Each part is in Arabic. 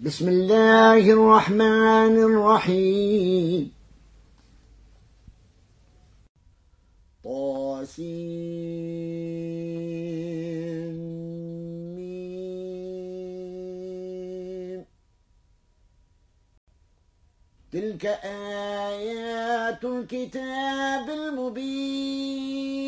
بسم الله الرحمن الرحيم. طاسين تلك آيات الكتاب المبين.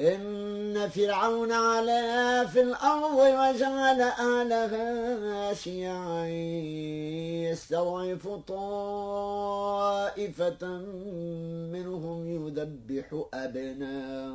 إن فرعون علا في الأرض وجعل أهلها شيعا يستضعف طائفة منهم يذبح أبناءهم.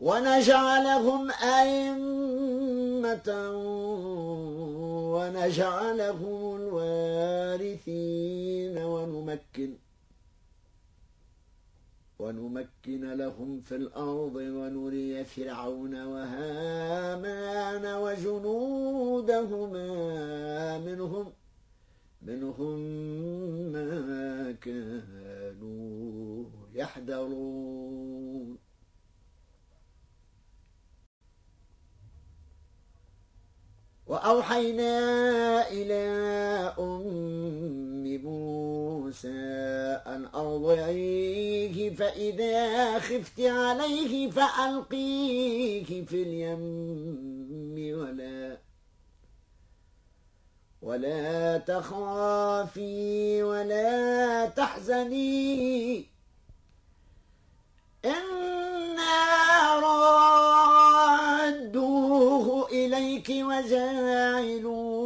ونجعلهم أئمة ونجعلهم الوارثين ونمكن ونمكن لهم في الأرض ونري فرعون وهامان وجنودهما منهم منهم ما كانوا يحذرون. وأوحينا إلى أم موسى أن أرضعيه فإذا خفت عليه فألقيه في اليم. ولا ولا تخافي ولا تحزني. إنا ردوه إليك وجاعلوه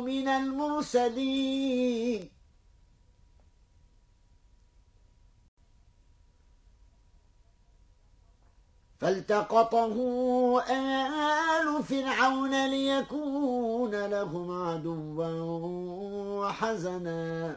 من المرسلين فالتقطه آل فرعون ليكون لهم عدوا وحزنا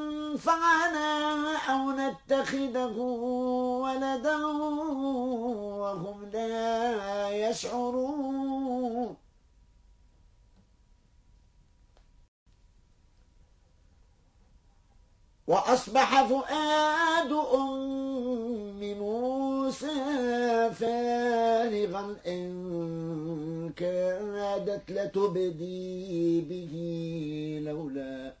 ينفعنا أو نتخذه ولدا وهم لا يشعرون. وأصبح فؤاد أم موسى فارغا إن كادت لتبدي به لولا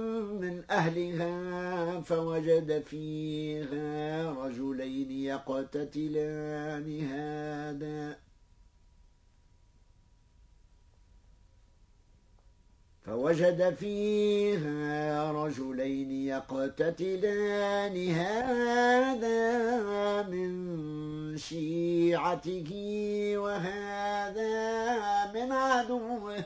من أهلها فوجد فيها رجلين يقتتلان هذا. فوجد فيها رجلين يقتتلان هذا من شيعته وهذا من عدوه.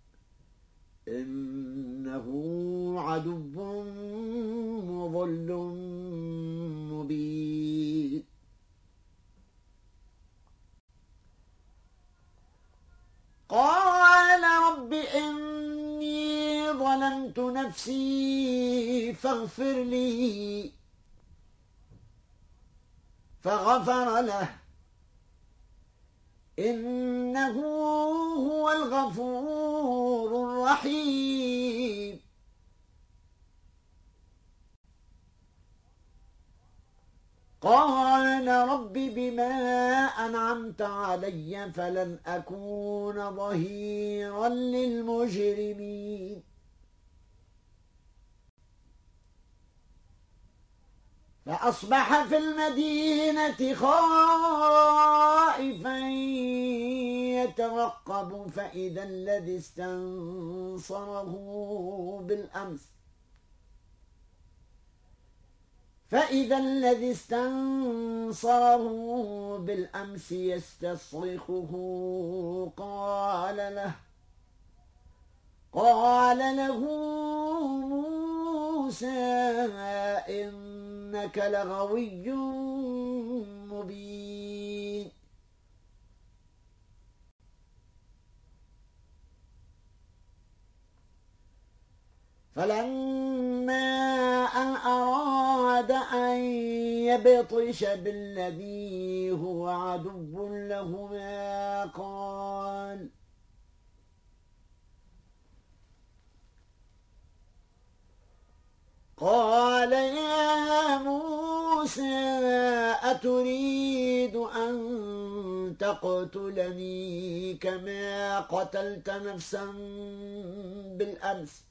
إنه عدو مضل مبين. قال رب إني ظلمت نفسي فاغفر لي. فغفر له. إنه هو الغفور الرحيم. قال رب بما أنعمت علي فلن أكون ظهيرا للمجرمين. فأصبح في المدينة خائفا يترقب فإذا الذي استنصره بالأمس فإذا الذي استنصره بالأمس يستصرخه قال له قال له موسى إنك لغوي مبين. فلما أن أراد أن يبطش بالذي هو عدو لهما قال قال يا موسى أتريد أن تقتلني كما قتلت نفسا بالأمس؟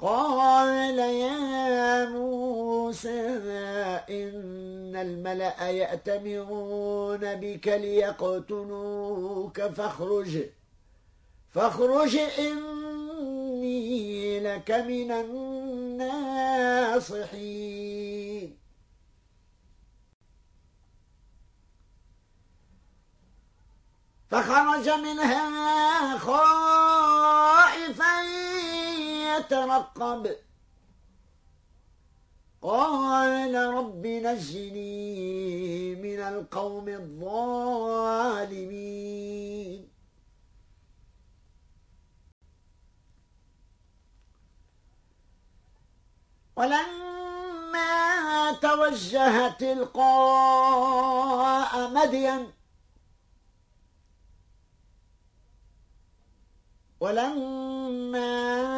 قال يا موسى إن الملأ يأتمرون بك ليقتلوك فاخرج. فاخرج إني لك من الناصحين. فخرج منها خائفا. يترقب. قال رب نجني من القوم الظالمين. ولما توجه تلقاء مدين ولما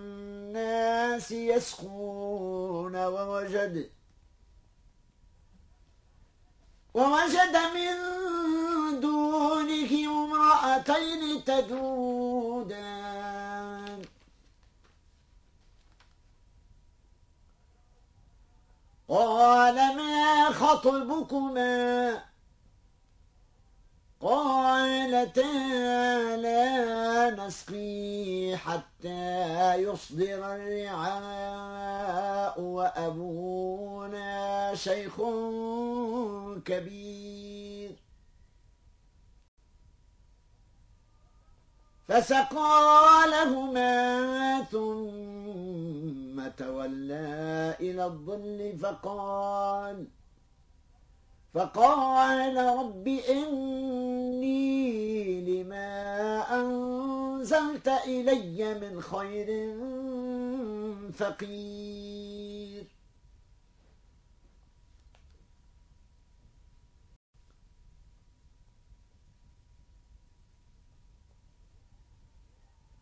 يسخون ووجد ووجد من دونه امرأتين تدودان قال ما خطبكما؟ قالتا لا نسقي حتى يصدر الرعاء وأبونا شيخ كبير. فسقى لهما ثم تولى إلى الظل فقال فقال رب إني لما أنزلت إلي من خير فقير.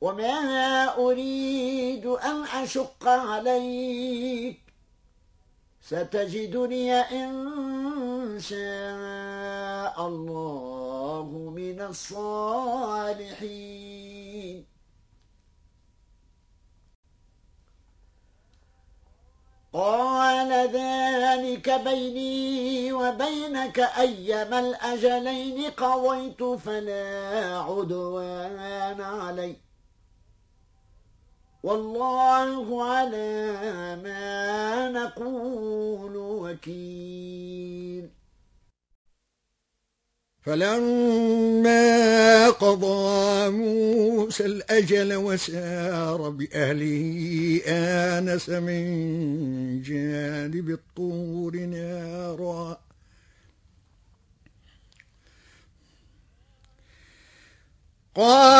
وما أريد أن أشق عليك ستجدني إن شاء الله من الصالحين قال ذلك بيني وبينك أيما الأجلين قضيت فلا عدوان عليك والله على ما نقول وكيل. فلما قضى موسى الأجل وسار بأهله آنس من جانب الطور نارا. قال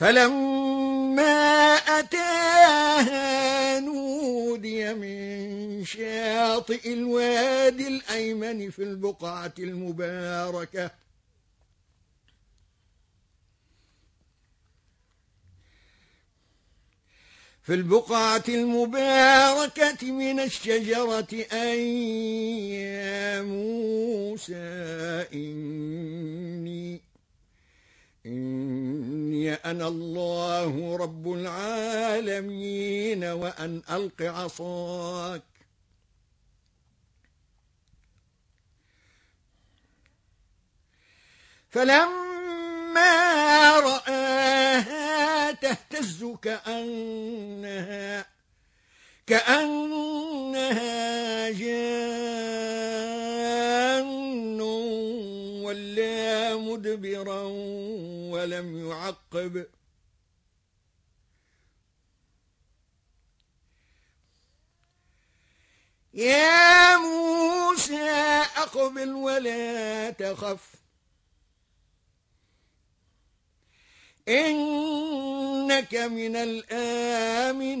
فلما أتاها نودي من شاطئ الوادي الأيمن في البقعة المباركة. في البقعة المباركة من الشجرة أن يا موسى إني إني أنا الله رب العالمين وأن ألق عصاك. فلما رآها تهتز كأنها كأنها جان ولا مدبرا ولم يعقب. يا موسى أقبل ولا تخف. إنك من الآمنين.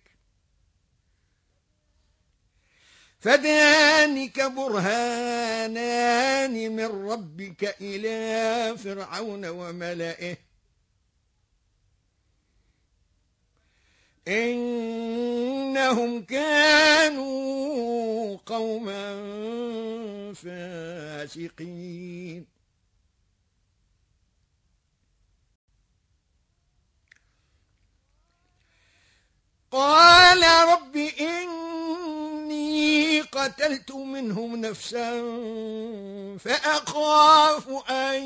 فذلك برهانان من ربك إلى فرعون وملئه. إنهم كانوا قوما فاسقين. قال رب إني قتلت منهم نفسا فأخاف أن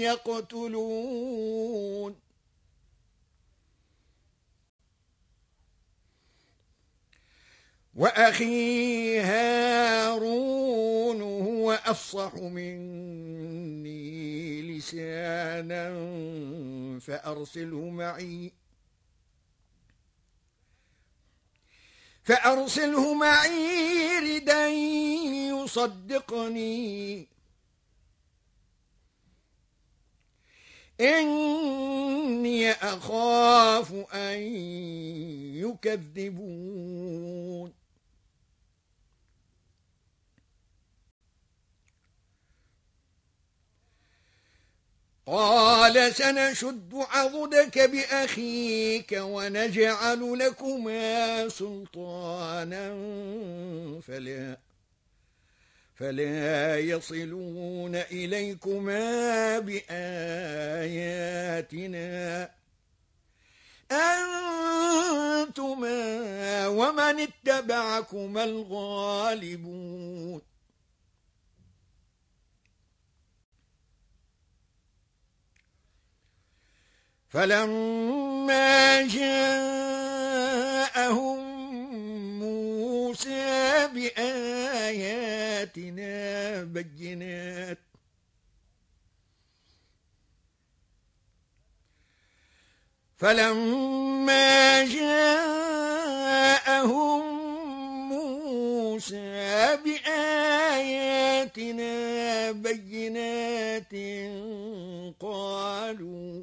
يقتلون. وأخي هارون هو أفصح مني لسانا فأرسله معي فأرسله معي ردا يصدقني. إني أخاف أن يكذبون. قال سنشد عضدك بأخيك ونجعل لكما سلطانا فلا فلا يصلون إليكما بآياتنا. أنتما ومن اتبعكما الغالبون. فلما جاءهم موسى بآياتنا بينات فلما جاءهم موسى بآياتنا بينات قالوا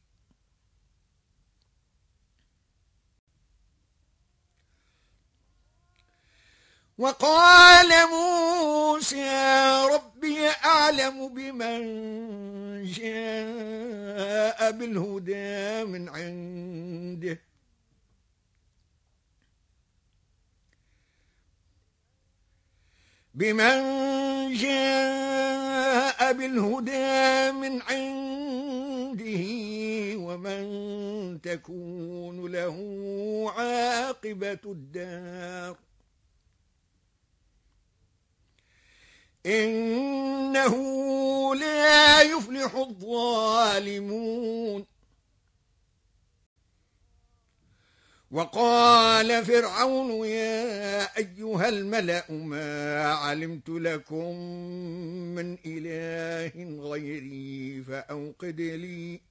وقال موسى ربي أعلم بمن جاء بالهدى من عنده. بمن جاء بالهدى من عنده ومن تكون له عاقبة الدار. إنه لا يفلح الظالمون. وقال فرعون يا أيها الملأ ما علمت لكم من إله غيري فأوقد لي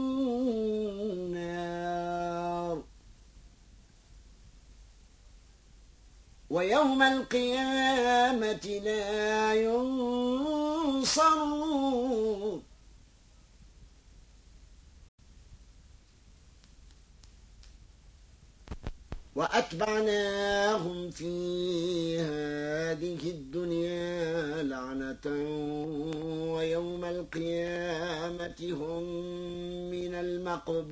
ويوم القيامة لا ينصرون. وأتبعناهم في هذه الدنيا لعنة ويوم القيامة هم من المقبوحين.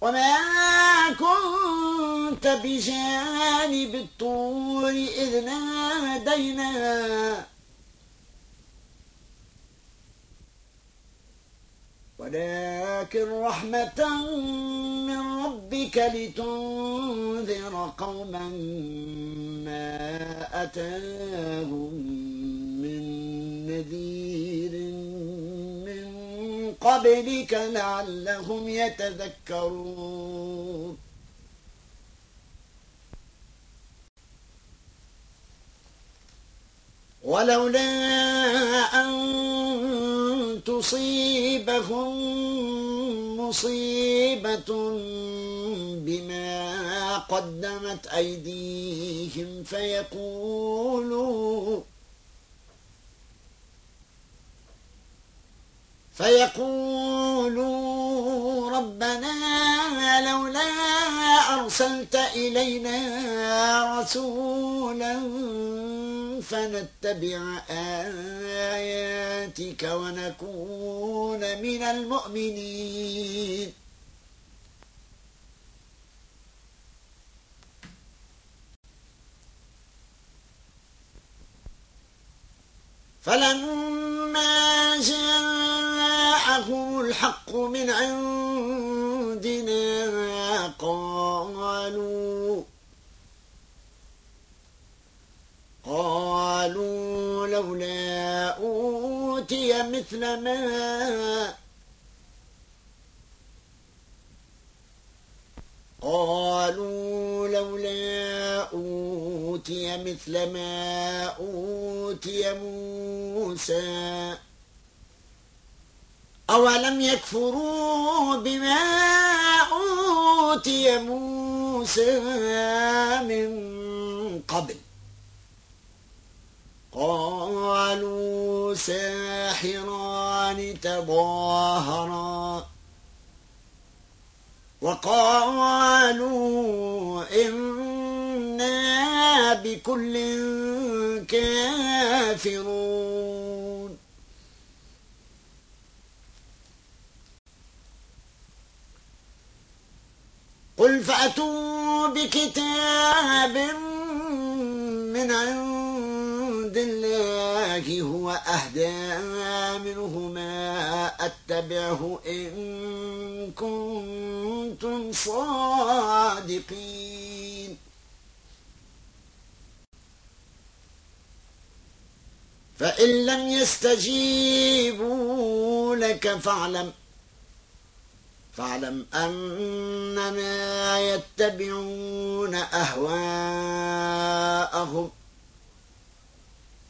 وما كنت بجانب الطور إذ نادينا. ولكن رحمة من ربك لتنذر قوما ما أتاهم من نذير. قبلك لعلهم يتذكرون. ولولا أن تصيبهم مصيبة بما قدمت أيديهم فيقولوا فيقولوا ربنا لولا أرسلت إلينا رسولا فنتبع آياتك ونكون من المؤمنين. فلما جاءهم الحق من عندنا قالوا قالوا لولا أوتي مثل ما قالوا لولا أوتي مثل ما أوتي موسى. أولم يكفروا بما أوتي موسى من قبل؟ قالوا ساحران تظاهرا. وقالوا إنا بكل كافرون. قل فأتوا بكتاب من عند الله هو أهدى منهما أتبعه إن كنتم صادقين. فإن لم يستجيبوا لك فاعلم فاعلم أنما يتبعون أهواءهم.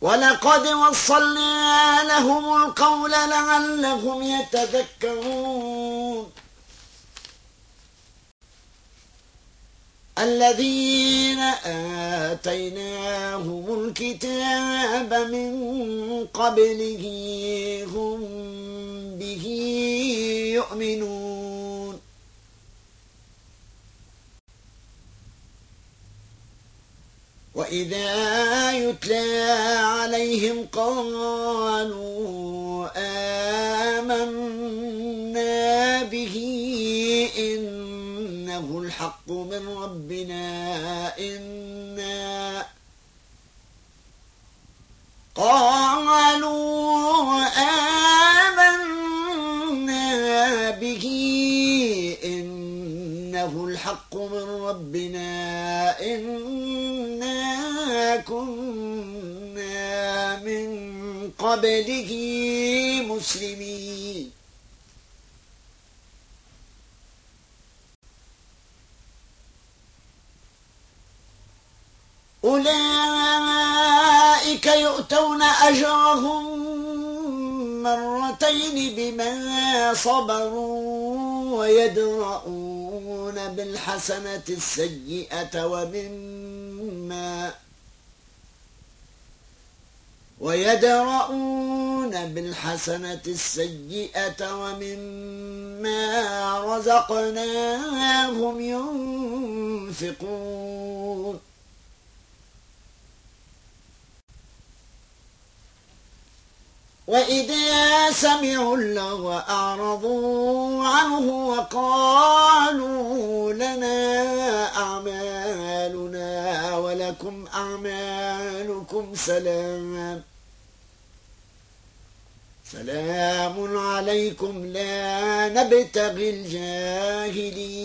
ولقد وصلنا لهم القول لعلهم يتذكرون. الذين آتيناهم الكتاب من قبله هم به يؤمنون. وإذا يتلى عليهم قالوا آمنا به إنه الحق من ربنا إنا قالوا آمنا إنه الحق من ربنا. إنا كنا من قبله مسلمين. أولئك يؤتون أجرهم مرتين بما صبروا ويدرؤون بالحسنة السيئة ومما ويدرؤون بالحسنة السيئة ومما رزقناهم ينفقون. وإذا سمعوا اللغو أعرضوا عنه وقالوا لنا أعمالنا ولكم أعمالكم سلام سلام عليكم لا نبتغي الجاهلين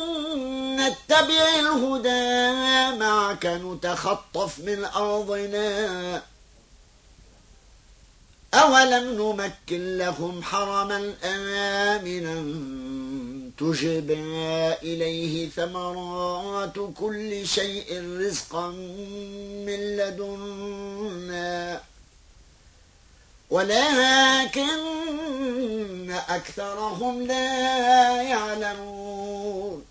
نتبع الهدى معك نتخطف من أرضنا. أولم نمكن لهم حرما آمنا؟ تجبى إليه ثمرات كل شيء رزقا من لدنا. ولكن أكثرهم لا يعلمون.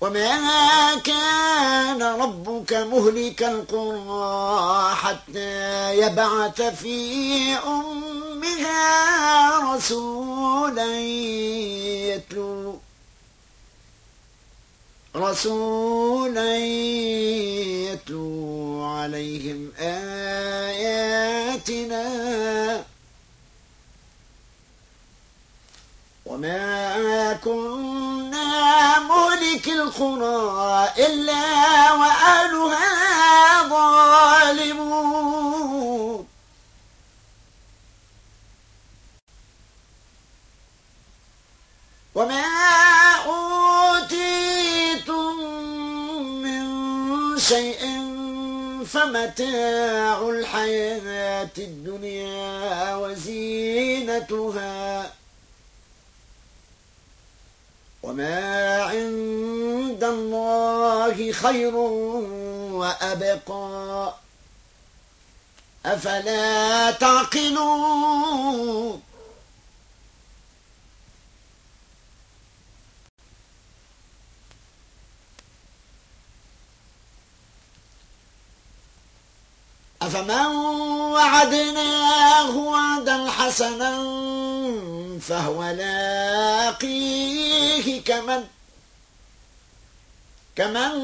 وما كان ربك مهلك القرى حتى يبعث في أمها رسولا يتلو رسولا يتلو عليهم آياتنا. وما كنا مهلك القرى إلا وأهلها ظالمون. وما أوتيتم من شيء فمتاع الحياة الدنيا وزينتها وما عند الله خير وأبقى أفلا تعقلون أفمن وعدناه وعدا حسنا فهو لاقيه كمن؟ كمن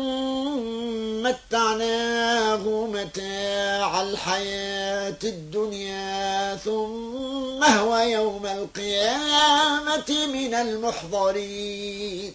متعناه متاع الحياة الدنيا ثم هو يوم القيامة من المحضرين.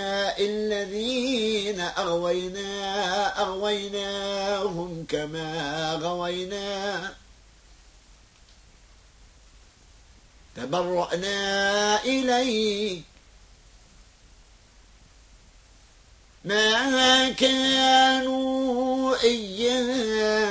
الذين أغوينا أغويناهم كما غوينا تبرأنا إليك ما كانوا إيانا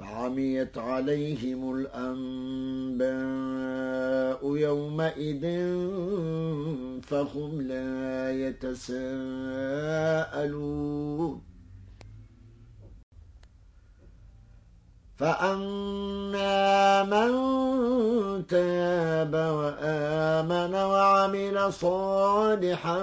فعميت عليهم الأنباء يومئذ فهم لا يتساءلون. فأما من تاب وآمن وعمل صالحا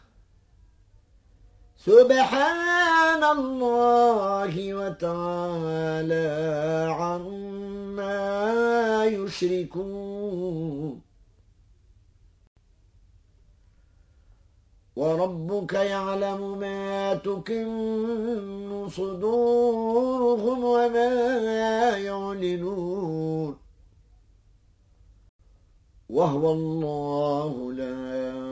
سبحان الله وتعالى عما يشركون. وربك يعلم ما تكن صدورهم وما يعلنون. وهو الله لا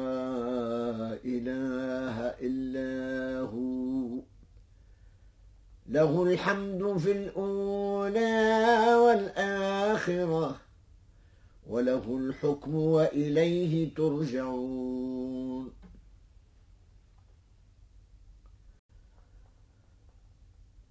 إله إلا هو. له الحمد في الأولى والآخرة وله الحكم وإليه ترجعون.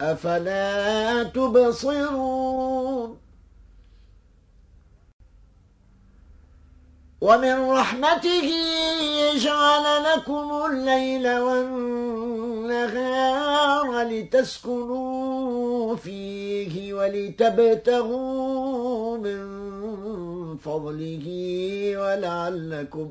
أفلا تبصرون؟ ومن رحمته جعل لكم الليل والنهار لتسكنوا فيه ولتبتغوا من فضله ولعلكم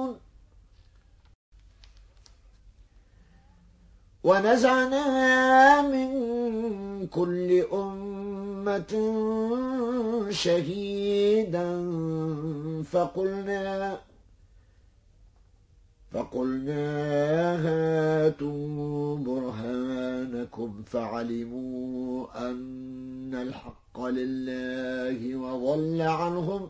ونزعنا من كل أمة شهيدا فقلنا فقلنا هاتوا برهانكم فعلموا أن الحق لله وضل عنهم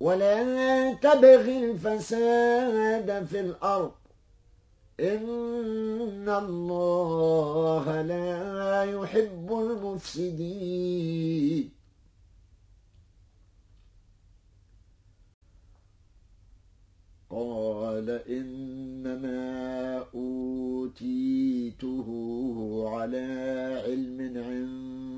ولا تبغ الفساد في الأرض إن الله لا يحب المفسدين قال إنما أوتيته على علم عندي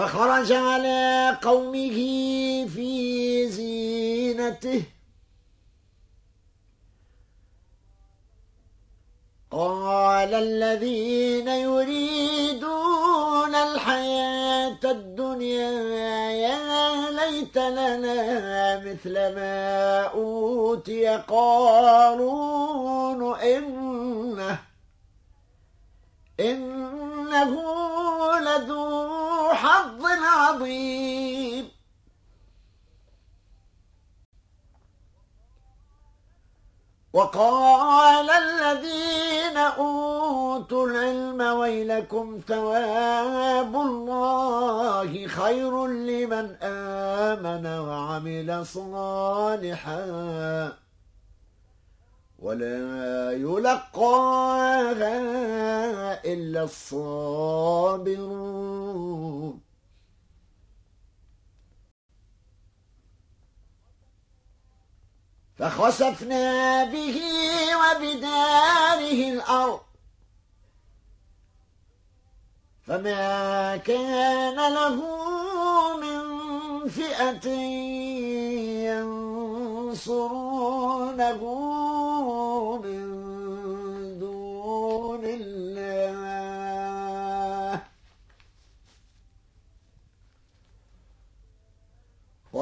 فخرج على قومه في زينته. قال الذين يريدون الحياة الدنيا يا ليت لنا مثل ما أوتي قارون إنه لذو حظ عظيم. وقال الذين أوتوا العلم ويلكم ثواب الله خير لمن آمن وعمل صالحا. ولا يلقاها إلا الصابرون. فخسفنا به وبداره الأرض. فما كان له من فئة ينصرونه.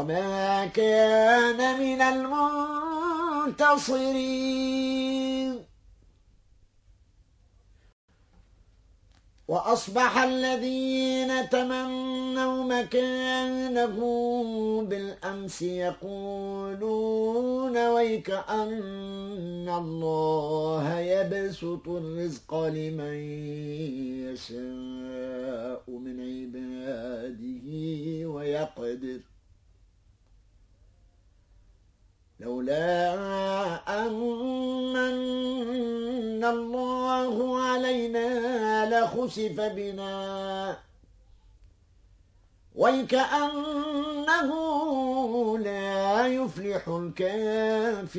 وما كان من المنصرين منتصرين وأصبح الذين تمنوا مكانه بالأمس يقولون ويك أن الله يبسط الرزق لمن يشاء من عباده ويقدر. لولا أمن الله علينا لخسف بنا. ويكأنه لا يفلح الكافرون.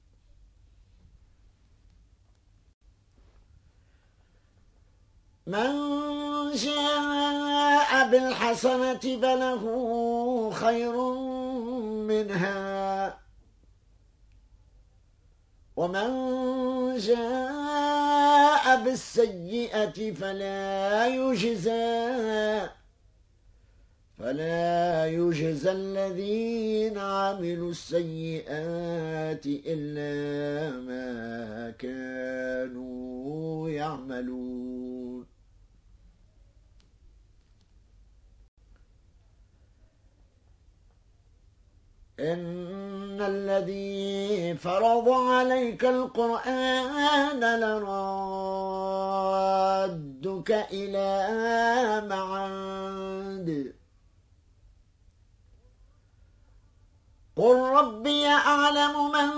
من جاء بالحسنة فله خير منها. ومن جاء بالسيئة فلا يجزى فلا يجزى الذين عملوا السيئات إلا ما كانوا يعملون. إن الذي فرض عليك القرآن لرادك إلى معاد. قل ربي أعلم من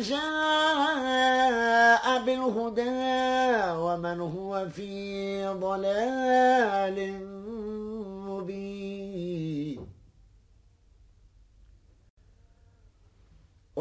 جاء بالهدى ومن هو في ضلال مبين.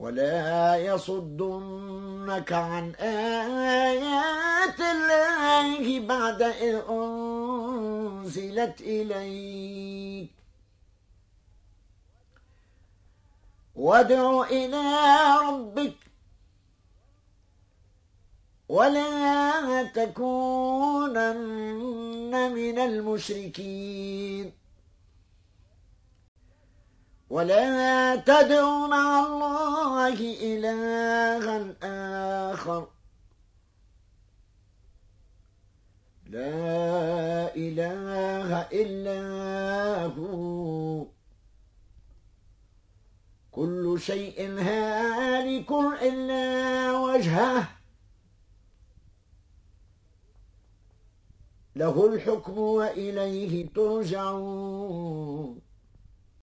ولا يصدنك عن آيات الله بعد إذ أنزلت إليك. وادع إلى ربك ولا تكونن من المشركين. ولا تدع مع الله إلها آخر. لا إله إلا هو. كل شيء هالك إلا وجهه. له الحكم وإليه ترجعون.